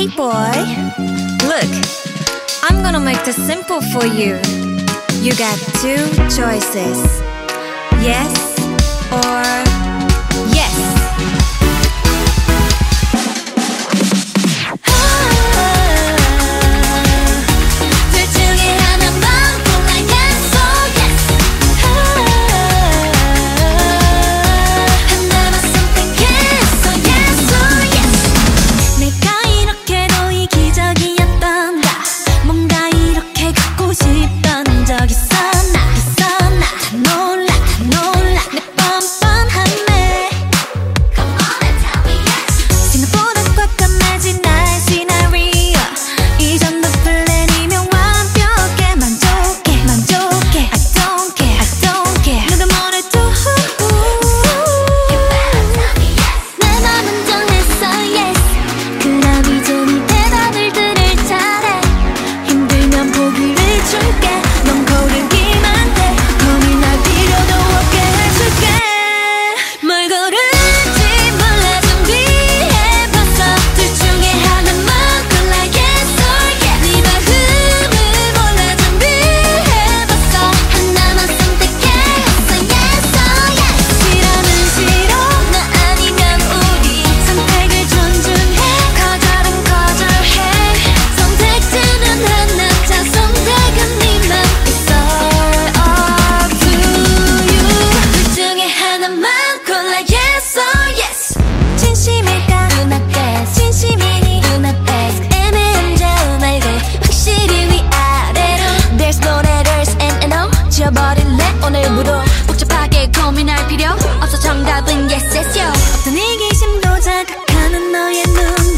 Hey boy, look, I'm gonna make this simple for you. You got two choices yes or 버릴래 오늘부로 복잡하게 고민할 필요 없어 정답은 yes yes yo. 어떤 이기심도 자극하는 너의 눈.